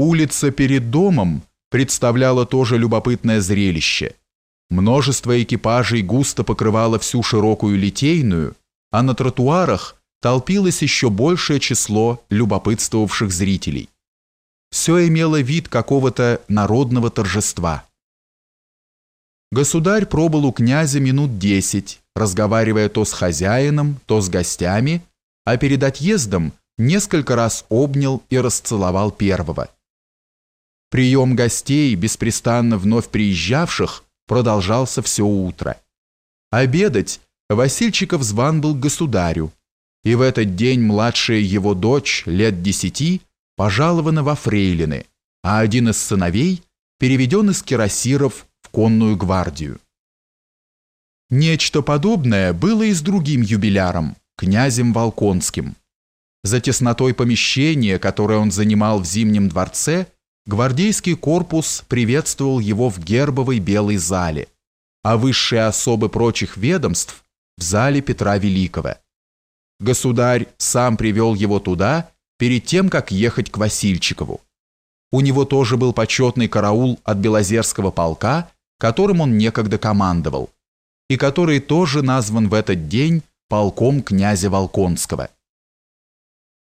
Улица перед домом представляла тоже любопытное зрелище. Множество экипажей густо покрывало всю широкую литейную, а на тротуарах толпилось еще большее число любопытствовавших зрителей. Все имело вид какого-то народного торжества. Государь пробыл у князя минут десять, разговаривая то с хозяином, то с гостями, а перед отъездом несколько раз обнял и расцеловал первого. Прием гостей, беспрестанно вновь приезжавших, продолжался все утро. Обедать Васильчиков зван был государю, и в этот день младшая его дочь, лет десяти, пожалована во фрейлины, а один из сыновей переведен из кирасиров в конную гвардию. Нечто подобное было и с другим юбиляром, князем Волконским. За теснотой помещения, которое он занимал в Зимнем дворце, гвардейский корпус приветствовал его в гербовой белой зале, а высшие особы прочих ведомств в зале Петра Великого. Государь сам привел его туда перед тем, как ехать к Васильчикову. У него тоже был почетный караул от Белозерского полка, которым он некогда командовал, и который тоже назван в этот день полком князя Волконского.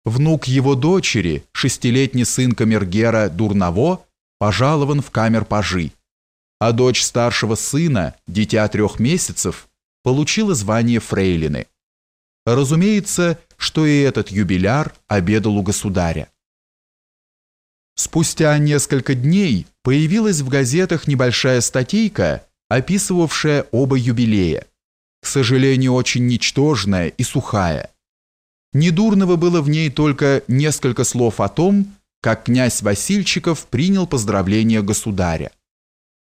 Внук его дочери, шестилетний сын камергера Дурново, пожалован в камер пажи, а дочь старшего сына, дитя трех месяцев, получила звание фрейлины. Разумеется, что и этот юбиляр обедал у государя. Спустя несколько дней появилась в газетах небольшая статейка, описывавшая оба юбилея, к сожалению, очень ничтожная и сухая. Недурного было в ней только несколько слов о том, как князь Васильчиков принял поздравления государя.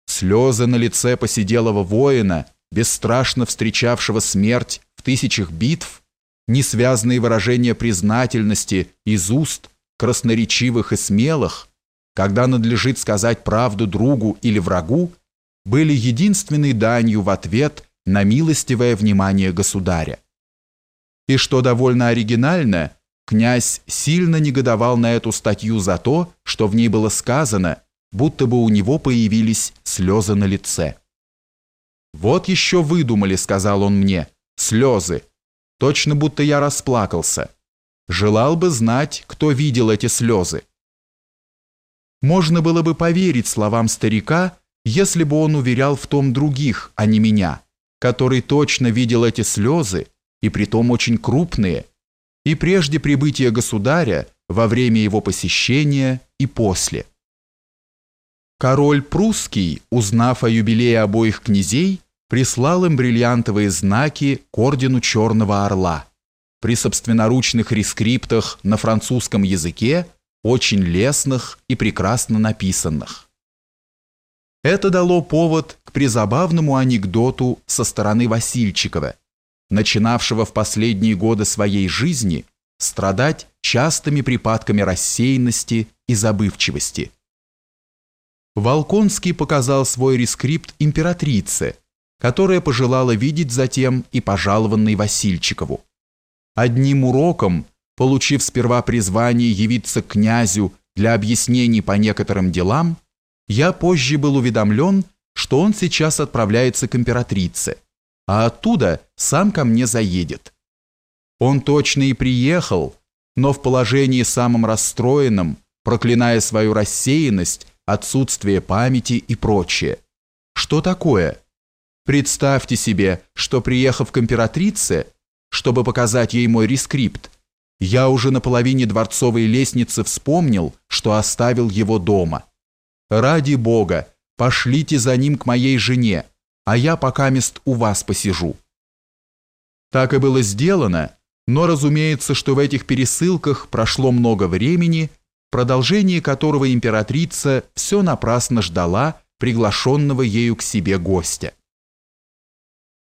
Слезы на лице посиделого воина бесстрашно встречавшего смерть в тысячах битв, несвязные выражения признательности из уст красноречивых и смелых, когда надлежит сказать правду другу или врагу, были единственной данью в ответ на милостивое внимание государя. И что довольно оригинально, князь сильно негодовал на эту статью за то, что в ней было сказано, будто бы у него появились слезы на лице. «Вот еще выдумали», — сказал он мне, — «слезы. Точно будто я расплакался. Желал бы знать, кто видел эти слезы». Можно было бы поверить словам старика, если бы он уверял в том других, а не меня, который точно видел эти слезы, и притом очень крупные, и прежде прибытия государя, во время его посещения и после. Король прусский, узнав о юбилее обоих князей, прислал им бриллиантовые знаки к ордену Черного Орла. При собственноручных рескриптах на французском языке, очень лестных и прекрасно написанных. Это дало повод к призабавному анекдоту со стороны Васильчикова, начинавшего в последние годы своей жизни страдать частыми припадками рассеянности и забывчивости. Волконский показал свой рескрипт императрице, которая пожелала видеть затем и пожалованный Васильчикову. Одним уроком, получив сперва призвание явиться к князю для объяснений по некоторым делам, я позже был уведомлен, что он сейчас отправляется к императрице, а оттуда сам ко мне заедет. Он точно и приехал, но в положении самым расстроенном, проклиная свою рассеянность, отсутствие памяти и прочее. Что такое? Представьте себе, что приехав к императрице, чтобы показать ей мой рескрипт, я уже на половине дворцовой лестницы вспомнил, что оставил его дома. Ради бога, пошлите за ним к моей жене, а я пока мест у вас посижу. Так и было сделано, но разумеется, что в этих пересылках прошло много времени, продолжение которого императрица все напрасно ждала приглашенного ею к себе гостя.